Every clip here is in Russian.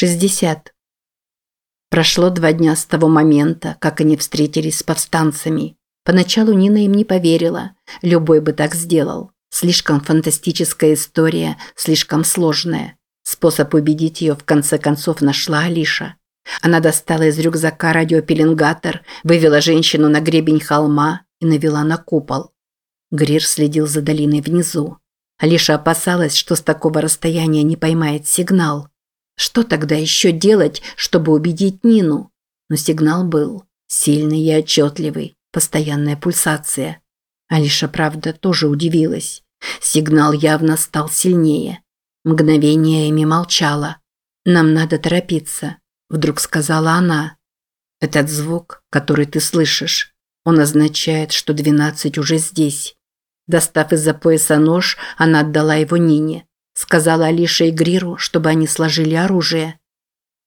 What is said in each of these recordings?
60. Прошло два дня с того момента, как они встретились с повстанцами. Поначалу Нина им не поверила. Любой бы так сделал. Слишком фантастическая история, слишком сложная. Способ убедить ее в конце концов нашла Алиша. Она достала из рюкзака радиопеленгатор, вывела женщину на гребень холма и навела на купол. Грир следил за долиной внизу. Алиша опасалась, что с такого расстояния не поймает сигнал. Что тогда еще делать, чтобы убедить Нину? Но сигнал был. Сильный и отчетливый. Постоянная пульсация. Алиша, правда, тоже удивилась. Сигнал явно стал сильнее. Мгновение Эми молчала. «Нам надо торопиться», – вдруг сказала она. «Этот звук, который ты слышишь, он означает, что двенадцать уже здесь». Достав из-за пояса нож, она отдала его Нине. Сказала Алиша и Гриру, чтобы они сложили оружие.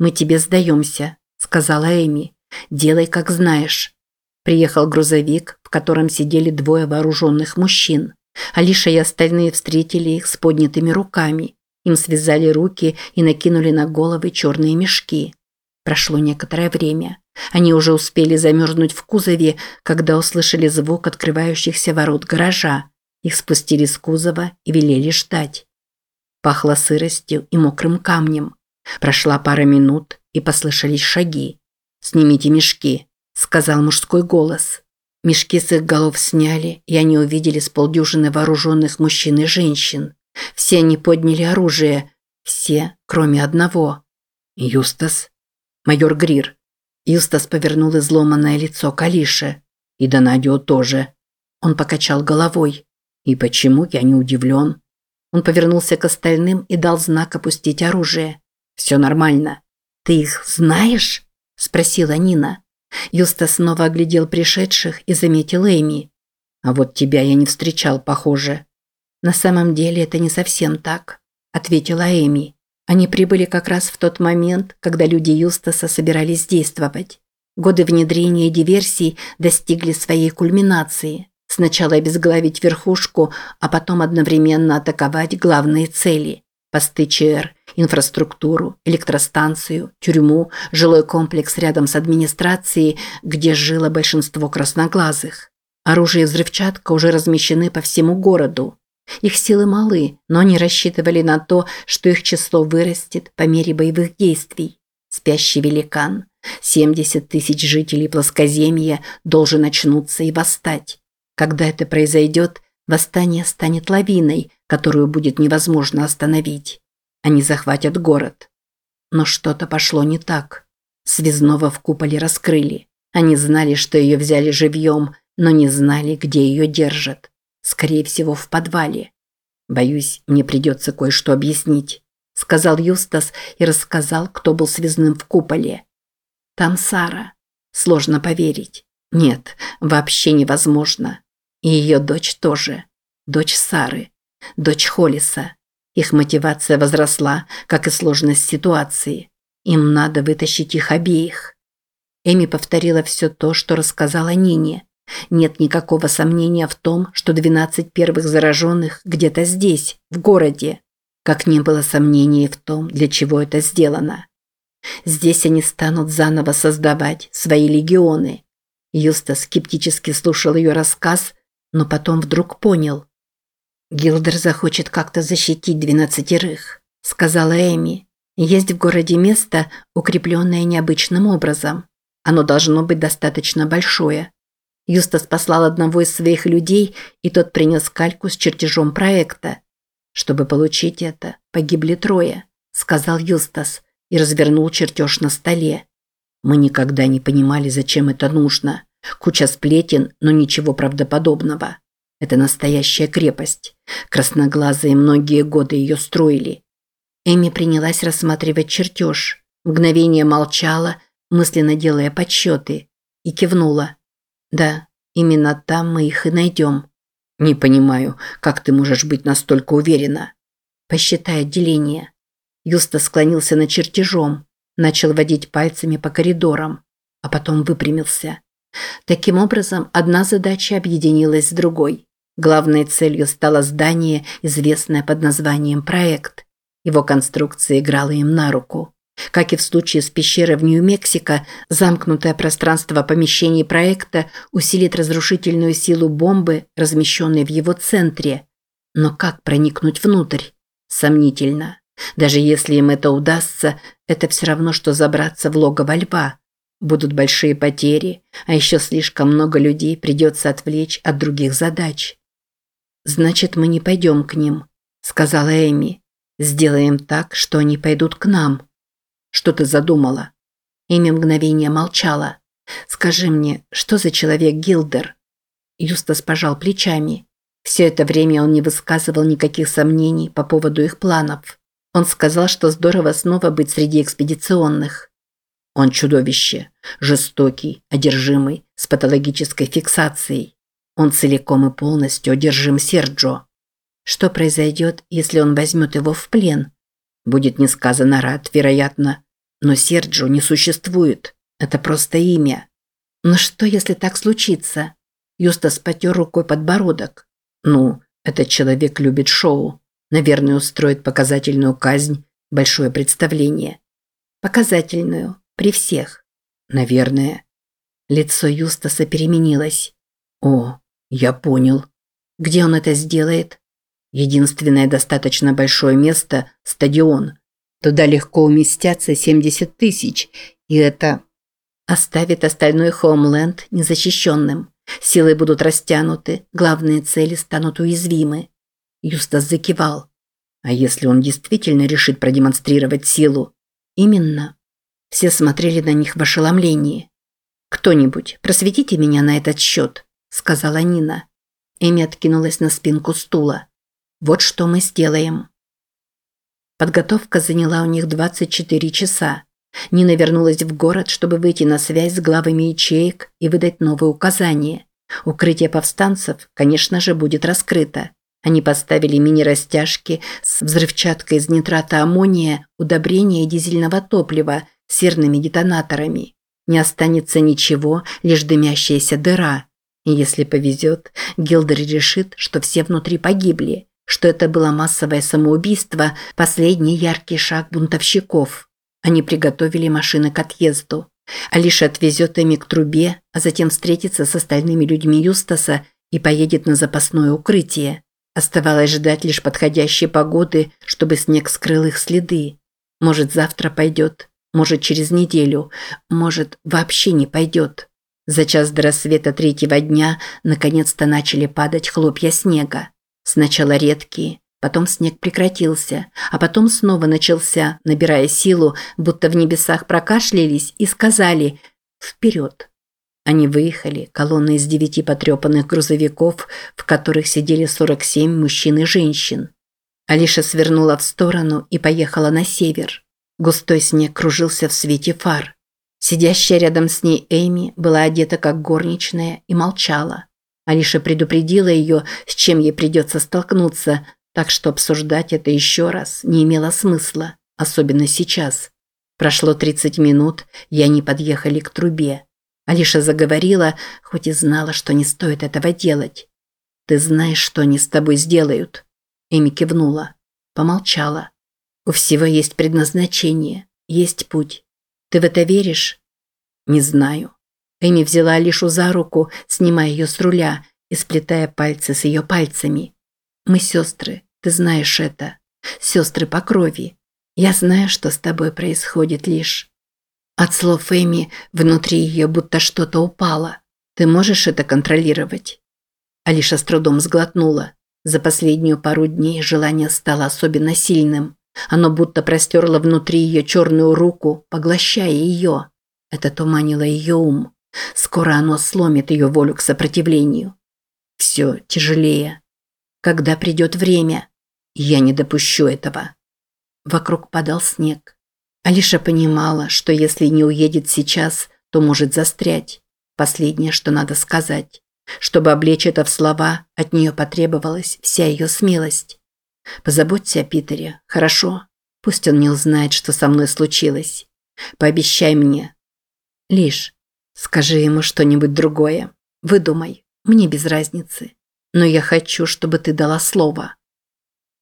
«Мы тебе сдаемся», – сказала Эми. «Делай, как знаешь». Приехал грузовик, в котором сидели двое вооруженных мужчин. Алиша и остальные встретили их с поднятыми руками. Им связали руки и накинули на головы черные мешки. Прошло некоторое время. Они уже успели замерзнуть в кузове, когда услышали звук открывающихся ворот гаража. Их спустили с кузова и велели ждать. Пахло сыростью и мокрым камнем. Прошла пара минут, и послышались шаги. «Снимите мешки», – сказал мужской голос. Мешки с их голов сняли, и они увидели с полдюжины вооруженных мужчин и женщин. Все они подняли оружие. Все, кроме одного. «Юстас?» «Майор Грир». Юстас повернул изломанное лицо к Алише. «И Донадио тоже». Он покачал головой. «И почему я не удивлен?» Он повернулся к остальным и дал знак опустить оружие. «Все нормально». «Ты их знаешь?» – спросила Нина. Юста снова оглядел пришедших и заметил Эми. «А вот тебя я не встречал, похоже». «На самом деле это не совсем так», – ответила Эми. Они прибыли как раз в тот момент, когда люди Юстаса собирались действовать. Годы внедрения диверсий достигли своей кульминации. Сначала обезглавить верхушку, а потом одновременно атаковать главные цели – посты ЧР, инфраструктуру, электростанцию, тюрьму, жилой комплекс рядом с администрацией, где жило большинство красноглазых. Оружие и взрывчатка уже размещены по всему городу. Их силы малы, но они рассчитывали на то, что их число вырастет по мере боевых действий. Спящий великан, 70 тысяч жителей плоскоземья должен очнуться и восстать. Когда это произойдет, восстание станет лавиной, которую будет невозможно остановить. Они захватят город. Но что-то пошло не так. Связного в куполе раскрыли. Они знали, что ее взяли живьем, но не знали, где ее держат. Скорее всего, в подвале. Боюсь, мне придется кое-что объяснить, сказал Юстас и рассказал, кто был связным в куполе. Там Сара. Сложно поверить. Нет, вообще невозможно. И ее дочь тоже. Дочь Сары. Дочь Холлиса. Их мотивация возросла, как и сложность ситуации. Им надо вытащить их обеих. Эми повторила все то, что рассказала Нине. Нет никакого сомнения в том, что 12 первых зараженных где-то здесь, в городе. Как не было сомнений в том, для чего это сделано. Здесь они станут заново создавать свои легионы. Юста скептически слушал ее рассказ, но потом вдруг понял. «Гилдер захочет как-то защитить двенадцатерых», – сказала Эми. «Есть в городе место, укрепленное необычным образом. Оно должно быть достаточно большое». Юстас послал одного из своих людей, и тот принес кальку с чертежом проекта. «Чтобы получить это, погибли трое», – сказал Юстас и развернул чертеж на столе. «Мы никогда не понимали, зачем это нужно. Куча сплетен, но ничего правдоподобного. Это настоящая крепость. Красноглазые многие годы ее строили. Эми принялась рассматривать чертеж. Мгновение молчала, мысленно делая подсчеты, и кивнула. «Да, именно там мы их и найдем». «Не понимаю, как ты можешь быть настолько уверена?» «Посчитай отделение». Юста склонился над чертежом, начал водить пальцами по коридорам, а потом выпрямился. Таким образом, одна задача объединилась с другой. Главной целью стало здание, известное под названием «Проект». Его конструкция играла им на руку. Как и в случае с пещерой в Нью-Мексико, замкнутое пространство помещений проекта усилит разрушительную силу бомбы, размещенной в его центре. Но как проникнуть внутрь? Сомнительно. Даже если им это удастся, это все равно, что забраться в логово льва. Будут большие потери, а еще слишком много людей придется отвлечь от других задач. «Значит, мы не пойдем к ним», – сказала Эми. «Сделаем так, что они пойдут к нам». «Что ты задумала?» Эми мгновение молчала. «Скажи мне, что за человек Гилдер?» Юстас пожал плечами. Все это время он не высказывал никаких сомнений по поводу их планов. Он сказал, что здорово снова быть среди экспедиционных. Он чудовище, жестокий, одержимый, с патологической фиксацией. Он целиком и полностью одержим Серджо. Что произойдет, если он возьмет его в плен? Будет несказанно рад, вероятно. Но Серджо не существует. Это просто имя. Но что, если так случится? Юстас потер рукой подбородок. Ну, этот человек любит шоу. Наверное, устроит показательную казнь, большое представление. Показательную, при всех. Наверное. Лицо Юстаса переменилось. О, я понял. Где он это сделает? Единственное достаточно большое место – стадион. Туда легко уместятся 70 тысяч, и это оставит остальной Хоумленд незащищенным. Силы будут растянуты, главные цели станут уязвимы. Юстас закивал. А если он действительно решит продемонстрировать силу? Именно. Все смотрели на них в ошеломлении. «Кто-нибудь, просветите меня на этот счет», – сказала Нина. Эми откинулась на спинку стула. «Вот что мы сделаем». Подготовка заняла у них 24 часа. Нина вернулась в город, чтобы выйти на связь с главами ячеек и выдать новые указания. Укрытие повстанцев, конечно же, будет раскрыто. Они поставили мини-растяжки с взрывчаткой из нитрата аммония, удобрения и дизельного топлива серными детонаторами. Не останется ничего, лишь дымящаяся дыра. И если повезет, Гилдер решит, что все внутри погибли, что это было массовое самоубийство, последний яркий шаг бунтовщиков. Они приготовили машины к отъезду. Алиша отвезет ими к трубе, а затем встретится с остальными людьми Юстаса и поедет на запасное укрытие. Оставалось ждать лишь подходящей погоды, чтобы снег скрыл их следы. Может, завтра пойдет, может, через неделю, может, вообще не пойдет. За час до рассвета третьего дня наконец-то начали падать хлопья снега. Сначала редкие, потом снег прекратился, а потом снова начался, набирая силу, будто в небесах прокашлялись и сказали «Вперед!». Они выехали, колонны из девяти потрепанных грузовиков, в которых сидели 47 мужчин и женщин. Алиша свернула в сторону и поехала на север. Густой снег кружился в свете фар. Сидящая рядом с ней Эми была одета как горничная и молчала. Алиша предупредила ее, с чем ей придется столкнуться, так что обсуждать это еще раз не имело смысла, особенно сейчас. Прошло 30 минут, и они подъехали к трубе. Алиша заговорила, хоть и знала, что не стоит этого делать. «Ты знаешь, что они с тобой сделают?» Эми кивнула. Помолчала. «У всего есть предназначение, есть путь. Ты в это веришь?» «Не знаю». Эми взяла Алишу за руку, снимая ее с руля и сплетая пальцы с ее пальцами. «Мы сестры, ты знаешь это. Сестры по крови. Я знаю, что с тобой происходит лишь...» От слов Эми внутри ее будто что-то упало. Ты можешь это контролировать? Алиша с трудом сглотнула. За последнюю пару дней желание стало особенно сильным. Оно будто простерло внутри ее черную руку, поглощая ее. Это туманило ее ум. Скоро оно сломит ее волю к сопротивлению. Все тяжелее. Когда придет время, я не допущу этого. Вокруг падал снег. Алиша понимала, что если не уедет сейчас, то может застрять. Последнее, что надо сказать. Чтобы облечь это в слова, от нее потребовалась вся ее смелость. «Позаботься о Питере, хорошо? Пусть он не узнает, что со мной случилось. Пообещай мне». «Лишь, скажи ему что-нибудь другое. Выдумай, мне без разницы. Но я хочу, чтобы ты дала слово».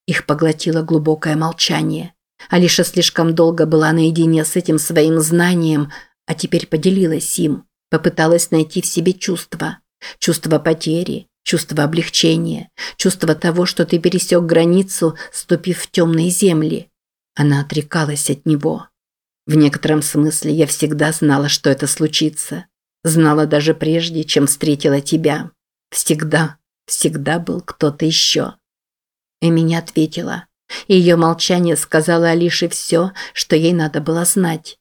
Их поглотило глубокое молчание. Алиша слишком долго была наедине с этим своим знанием, а теперь поделилась им, попыталась найти в себе чувство. Чувство потери, чувство облегчения, чувство того, что ты пересек границу, ступив в темные земли. Она отрекалась от него. В некотором смысле я всегда знала, что это случится. Знала даже прежде, чем встретила тебя. Всегда, всегда был кто-то еще. Эми не ответила. Ее молчание сказала Алише все, что ей надо было знать.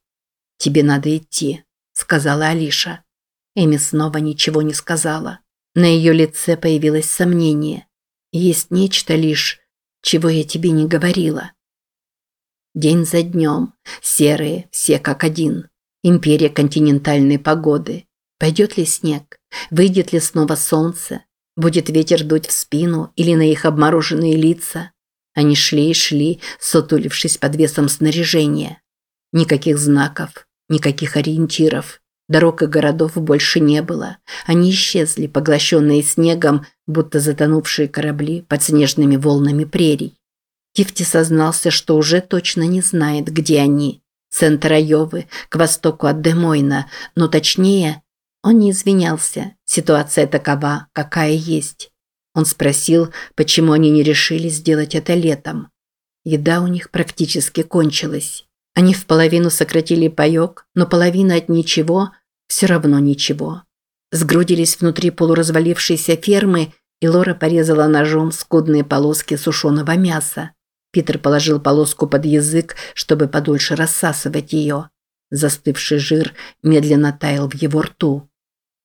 «Тебе надо идти», – сказала Алиша. Эми снова ничего не сказала. На ее лице появилось сомнение. Есть нечто лишь, чего я тебе не говорила. День за днем, серые, все как один. Империя континентальной погоды. Пойдет ли снег? Выйдет ли снова солнце? Будет ветер дуть в спину или на их обмороженные лица? Они шли и шли, сутулившись под весом снаряжения. Никаких знаков, никаких ориентиров. Дорог и городов больше не было. Они исчезли, поглощенные снегом, будто затонувшие корабли под снежными волнами прерий. Тифти сознался, что уже точно не знает, где они. Центр Айовы, к востоку от Демойна, но точнее, он не извинялся. Ситуация такова, какая есть. Он спросил, почему они не решили сделать это летом. Еда у них практически кончилась. Они в половину сократили паёк, но половина от ничего – все равно ничего. Сгрудились внутри полуразвалившейся фермы, и Лора порезала ножом скудные полоски сушеного мяса. Питер положил полоску под язык, чтобы подольше рассасывать ее. Застывший жир медленно таял в его рту.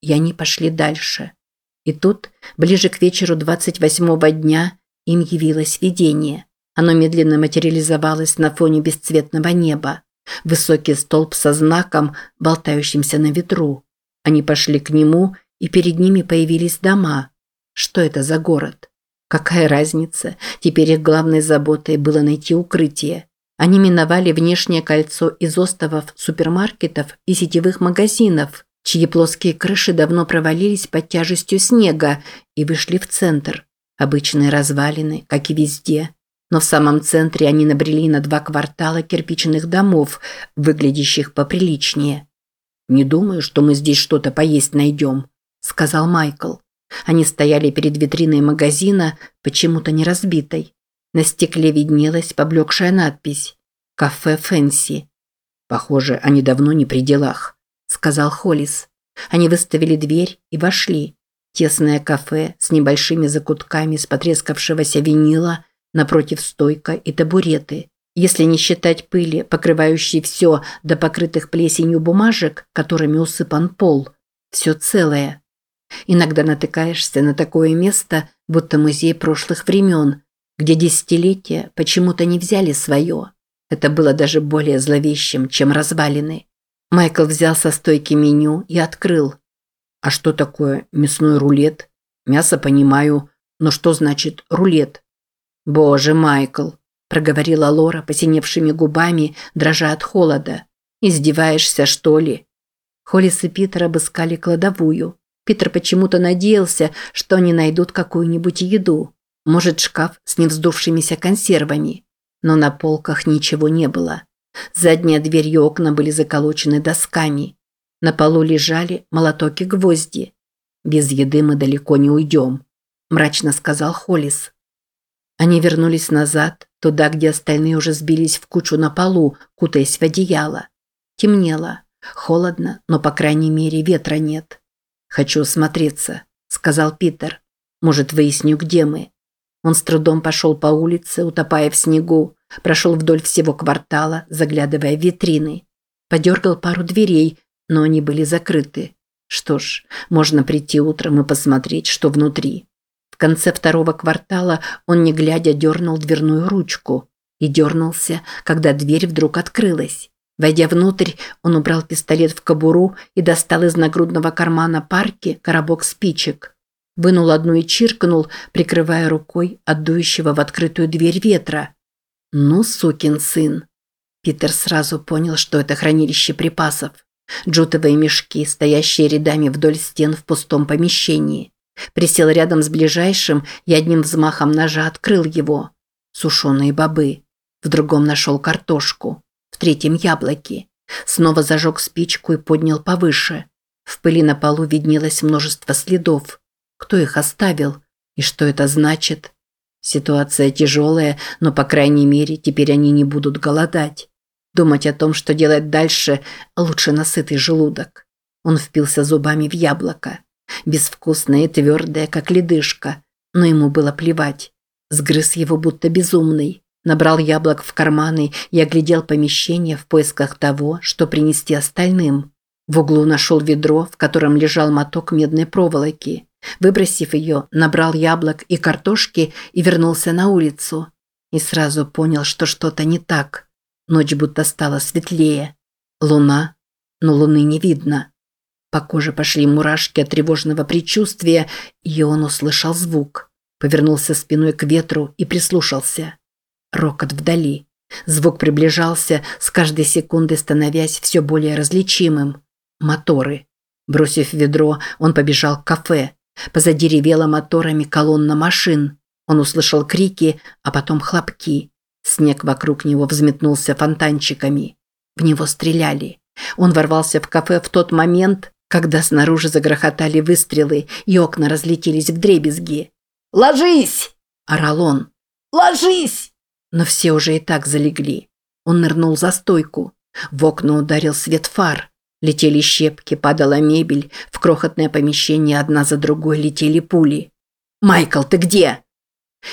И они пошли дальше. И тут, ближе к вечеру 28-го дня, им явилось видение. Оно медленно материализовалось на фоне бесцветного неба. Высокий столб со знаком, болтающимся на ветру. Они пошли к нему, и перед ними появились дома. Что это за город? Какая разница? Теперь их главной заботой было найти укрытие. Они миновали внешнее кольцо из островов супермаркетов и сетевых магазинов, чьи плоские крыши давно провалились под тяжестью снега и вышли в центр. Обычные развалины, как и везде. Но в самом центре они набрели на два квартала кирпичных домов, выглядящих поприличнее. «Не думаю, что мы здесь что-то поесть найдем», – сказал Майкл. Они стояли перед витриной магазина, почему-то не разбитой. На стекле виднелась поблекшая надпись «Кафе Фэнси». «Похоже, они давно не при делах», – сказал Холлис. Они выставили дверь и вошли. Тесное кафе с небольшими закутками с потрескавшегося винила – Напротив стойка и табуреты. Если не считать пыли, покрывающей все до покрытых плесенью бумажек, которыми усыпан пол, все целое. Иногда натыкаешься на такое место, будто музей прошлых времен, где десятилетия почему-то не взяли свое. Это было даже более зловещим, чем развалины. Майкл взял со стойки меню и открыл. А что такое мясной рулет? Мясо понимаю, но что значит рулет? «Боже, Майкл!» – проговорила Лора посиневшими губами, дрожа от холода. «Издеваешься, что ли?» Холлис и Питер обыскали кладовую. Питер почему-то надеялся, что они найдут какую-нибудь еду. Может, шкаф с невздувшимися консервами. Но на полках ничего не было. Задняя дверь и окна были заколочены досками. На полу лежали молоток и гвозди. «Без еды мы далеко не уйдем», – мрачно сказал Холлис. Они вернулись назад, туда, где остальные уже сбились в кучу на полу, кутаясь в одеяло. Темнело. Холодно, но, по крайней мере, ветра нет. «Хочу осмотреться», – сказал Питер. «Может, выясню, где мы». Он с трудом пошел по улице, утопая в снегу, прошел вдоль всего квартала, заглядывая в витрины. Подергал пару дверей, но они были закрыты. Что ж, можно прийти утром и посмотреть, что внутри конце второго квартала он, не глядя, дернул дверную ручку. И дернулся, когда дверь вдруг открылась. Войдя внутрь, он убрал пистолет в кобуру и достал из нагрудного кармана парки коробок спичек. Вынул одну и чиркнул, прикрывая рукой от в открытую дверь ветра. «Ну, сукин сын!» Питер сразу понял, что это хранилище припасов. Джутовые мешки, стоящие рядами вдоль стен в пустом помещении. Присел рядом с ближайшим и одним взмахом ножа открыл его. Сушеные бобы. В другом нашел картошку. В третьем яблоки. Снова зажег спичку и поднял повыше. В пыли на полу виднелось множество следов. Кто их оставил? И что это значит? Ситуация тяжелая, но, по крайней мере, теперь они не будут голодать. Думать о том, что делать дальше, лучше на сытый желудок. Он впился зубами в яблоко. Безвкусное и твердое, как ледышка. Но ему было плевать. Сгрыз его будто безумный. Набрал яблок в карманы и оглядел помещение в поисках того, что принести остальным. В углу нашел ведро, в котором лежал моток медной проволоки. Выбросив ее, набрал яблок и картошки и вернулся на улицу. И сразу понял, что что-то не так. Ночь будто стала светлее. Луна, но луны не видно. По коже пошли мурашки от тревожного предчувствия, и он услышал звук. Повернулся спиной к ветру и прислушался. Рокот вдали. Звук приближался, с каждой секундой становясь все более различимым. Моторы. Бросив ведро, он побежал к кафе. Позади ревела моторами колонна машин. Он услышал крики, а потом хлопки. Снег вокруг него взметнулся фонтанчиками. В него стреляли. Он ворвался в кафе в тот момент, когда снаружи загрохотали выстрелы и окна разлетелись в дребезги. «Ложись!» – орал он. «Ложись!» Но все уже и так залегли. Он нырнул за стойку. В окна ударил свет фар. Летели щепки, падала мебель, в крохотное помещение одна за другой летели пули. «Майкл, ты где?»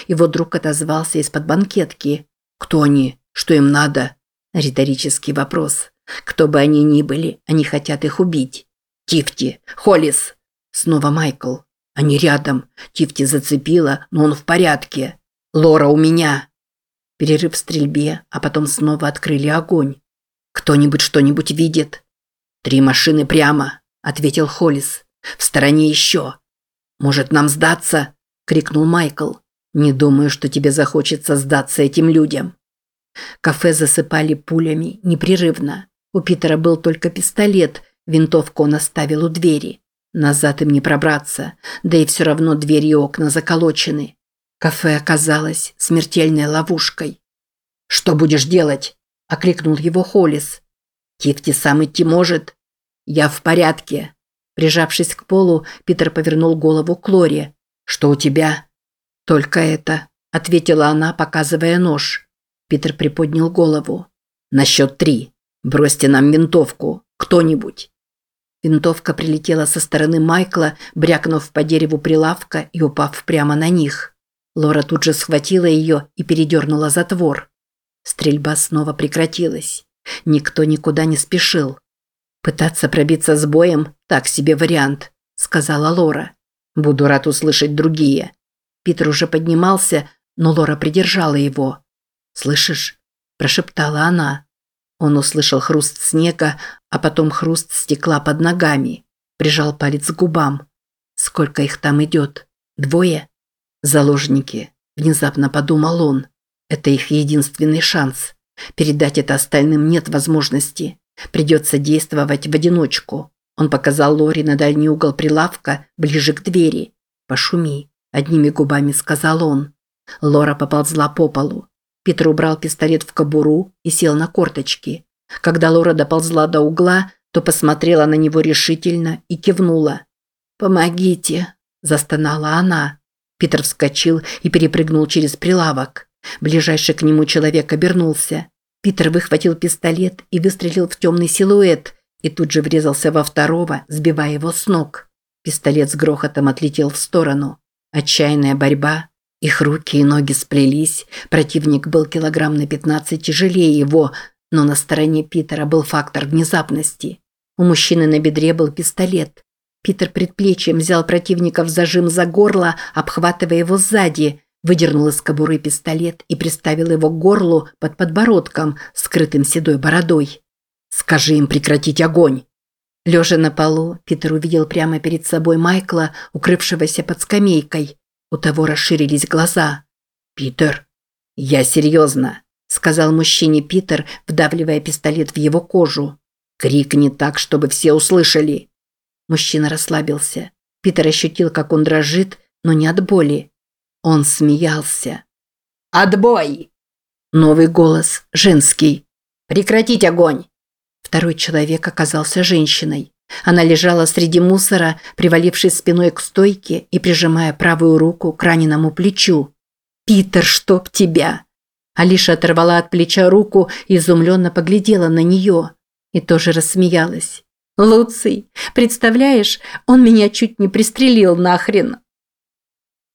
Его друг отозвался из-под банкетки. «Кто они? Что им надо?» Риторический вопрос. Кто бы они ни были, они хотят их убить. «Тифти! Холлис!» Снова Майкл. Они рядом. Тифти зацепила, но он в порядке. «Лора у меня!» Перерыв в стрельбе, а потом снова открыли огонь. «Кто-нибудь что-нибудь видит?» «Три машины прямо», – ответил Холлис. «В стороне еще». «Может, нам сдаться?» – крикнул Майкл. «Не думаю, что тебе захочется сдаться этим людям». Кафе засыпали пулями непрерывно. У Питера был только пистолет, винтовку он оставил у двери. Назад им не пробраться, да и все равно двери и окна заколочены. Кафе оказалось смертельной ловушкой. «Что будешь делать?» – окликнул его Холлис. «Кифти сам идти может?» «Я в порядке». Прижавшись к полу, Питер повернул голову к Лоре. «Что у тебя?» «Только это», – ответила она, показывая нож. Питер приподнял голову. «На счет три. Бросьте нам винтовку. Кто-нибудь». Винтовка прилетела со стороны Майкла, брякнув по дереву прилавка и упав прямо на них. Лора тут же схватила ее и передернула затвор. Стрельба снова прекратилась. Никто никуда не спешил. «Пытаться пробиться с боем – так себе вариант», – сказала Лора. «Буду рад услышать другие». Питер уже поднимался, но Лора придержала его. «Слышишь?» – прошептала она. Он услышал хруст снега, а потом хруст стекла под ногами. Прижал палец к губам. «Сколько их там идет? Двое?» «Заложники», – внезапно подумал он. «Это их единственный шанс. Передать это остальным нет возможности. Придется действовать в одиночку. Он показал Лори на дальний угол прилавка, ближе к двери. «Пошуми», – одними губами сказал он. Лора поползла по полу. Питер убрал пистолет в кобуру и сел на корточки. Когда Лора доползла до угла, то посмотрела на него решительно и кивнула. «Помогите», – застонала она. Питер вскочил и перепрыгнул через прилавок. Ближайший к нему человек обернулся. Питер выхватил пистолет и выстрелил в темный силуэт, и тут же врезался во второго, сбивая его с ног. Пистолет с грохотом отлетел в сторону. Отчаянная борьба. Их руки и ноги сплелись. Противник был килограмм на 15 тяжелее его, но на стороне Питера был фактор внезапности. У мужчины на бедре был пистолет. Питер предплечьем взял противника в зажим за горло, обхватывая его сзади – выдернул из кобуры пистолет и приставил его к горлу под подбородком, скрытым седой бородой. «Скажи им прекратить огонь!» Лежа на полу, Питер увидел прямо перед собой Майкла, укрывшегося под скамейкой. У того расширились глаза. «Питер!» «Я серьезно!» – сказал мужчине Питер, вдавливая пистолет в его кожу. «Крикни так, чтобы все услышали!» Мужчина расслабился. Питер ощутил, как он дрожит, но не от боли. Он смеялся. «Отбой!» Новый голос, женский. «Прекратить огонь!» Второй человек оказался женщиной. Она лежала среди мусора, привалившись спиной к стойке и прижимая правую руку к раненому плечу. «Питер, чтоб тебя!» Алиша оторвала от плеча руку и изумленно поглядела на нее. И тоже рассмеялась. «Луций, представляешь, он меня чуть не пристрелил нахрен!»